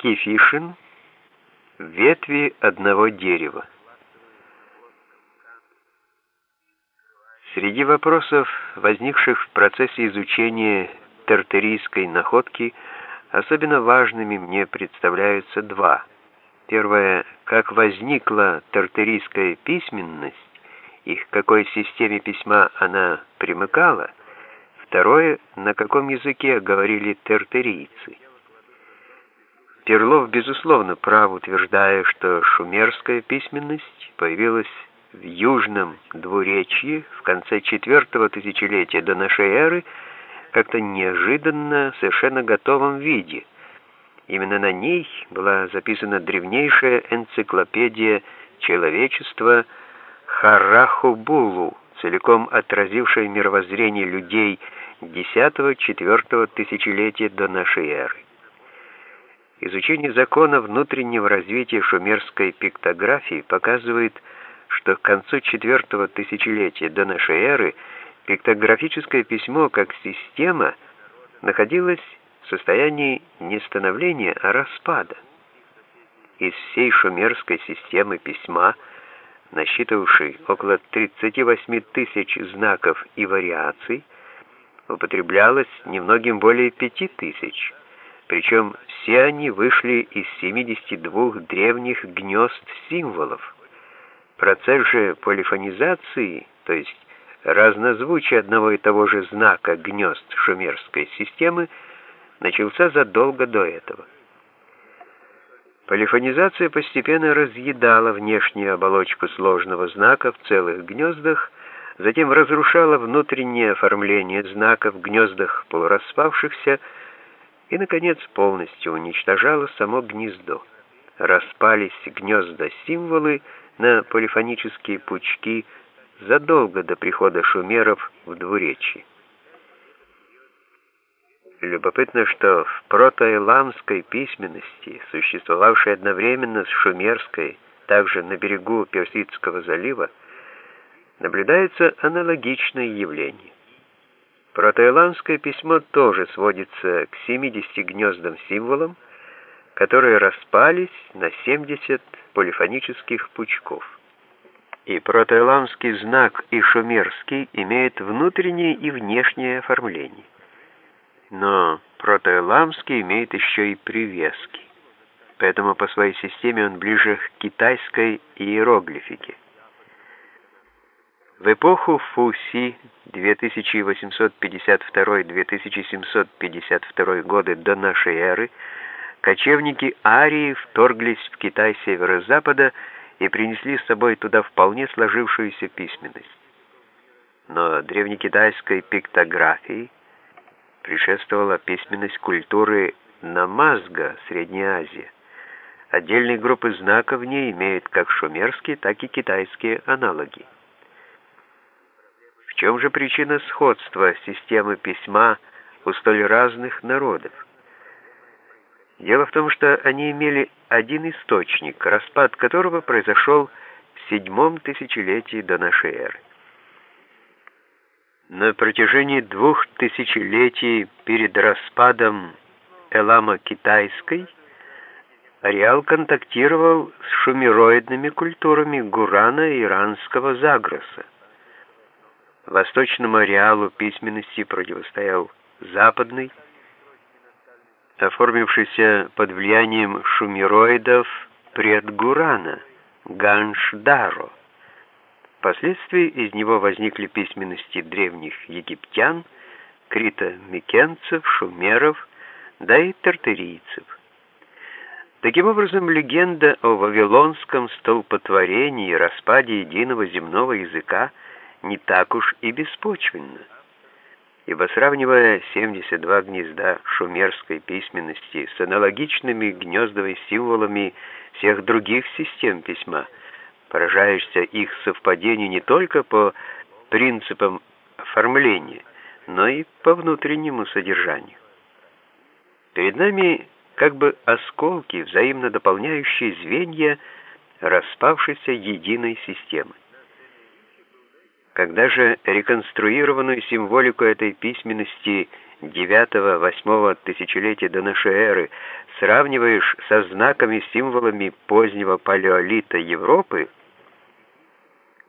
Кифишин «Ветви одного дерева». Среди вопросов, возникших в процессе изучения тартерийской находки, особенно важными мне представляются два. Первое, как возникла тартерийская письменность и к какой системе письма она примыкала. Второе, на каком языке говорили тартерийцы. Перлов, безусловно, прав, утверждая, что шумерская письменность появилась в Южном двуречье в конце четвертого тысячелетия до нашей эры как-то неожиданно, совершенно готовом виде. Именно на ней была записана древнейшая энциклопедия человечества Харахубулу, целиком отразившая мировоззрение людей X-IV тысячелетия до нашей эры. Изучение закона внутреннего развития шумерской пиктографии показывает, что к концу четвертого тысячелетия до нашей эры пиктографическое письмо как система находилось в состоянии не становления, а распада. Из всей шумерской системы письма, насчитывавшей около 38 тысяч знаков и вариаций, употреблялось немногим более 5 тысяч – причем все они вышли из 72 древних гнезд символов. Процесс же полифонизации, то есть разнозвучие одного и того же знака гнезд шумерской системы, начался задолго до этого. Полифонизация постепенно разъедала внешнюю оболочку сложного знака в целых гнездах, затем разрушала внутреннее оформление знака в гнездах полураспавшихся, и, наконец, полностью уничтожала само гнездо. Распались гнезда-символы на полифонические пучки задолго до прихода шумеров в двуречье. Любопытно, что в протоэламской письменности, существовавшей одновременно с шумерской, также на берегу Персидского залива, наблюдается аналогичное явление. Протоэландское письмо тоже сводится к 70 гнездам символам, которые распались на 70 полифонических пучков. И протоэландский знак и шумерский имеют внутреннее и внешнее оформление. Но протоэламский имеет еще и привески, поэтому по своей системе он ближе к китайской иероглифике. В эпоху Фуси 2852-2752 годы до нашей эры кочевники Арии вторглись в Китай северо-запада и принесли с собой туда вполне сложившуюся письменность. Но древнекитайской пиктографии предшествовала письменность культуры Намазга, Средняя Азия. Отдельные группы знаков в ней имеют как шумерские, так и китайские аналоги чем же причина сходства системы письма у столь разных народов? Дело в том, что они имели один источник, распад которого произошел в седьмом тысячелетии до нашей эры. На протяжении двух тысячелетий перед распадом Элама Китайской Ареал контактировал с шумероидными культурами Гурана иранского Загроса. Восточному ареалу письменности противостоял западный, оформившийся под влиянием шумероидов предгурана, Ганшдаро. Впоследствии из него возникли письменности древних египтян, крито-микенцев, шумеров, да и тартерийцев. Таким образом, легенда о вавилонском столпотворении и распаде единого земного языка – не так уж и беспочвенно. Ибо сравнивая 72 гнезда шумерской письменности с аналогичными гнездовыми символами всех других систем письма, поражаешься их совпадению не только по принципам оформления, но и по внутреннему содержанию. Перед нами как бы осколки, взаимно дополняющие звенья распавшейся единой системы. Когда же реконструированную символику этой письменности 9-8 тысячелетия до нашей эры сравниваешь со знаками, символами позднего палеолита Европы,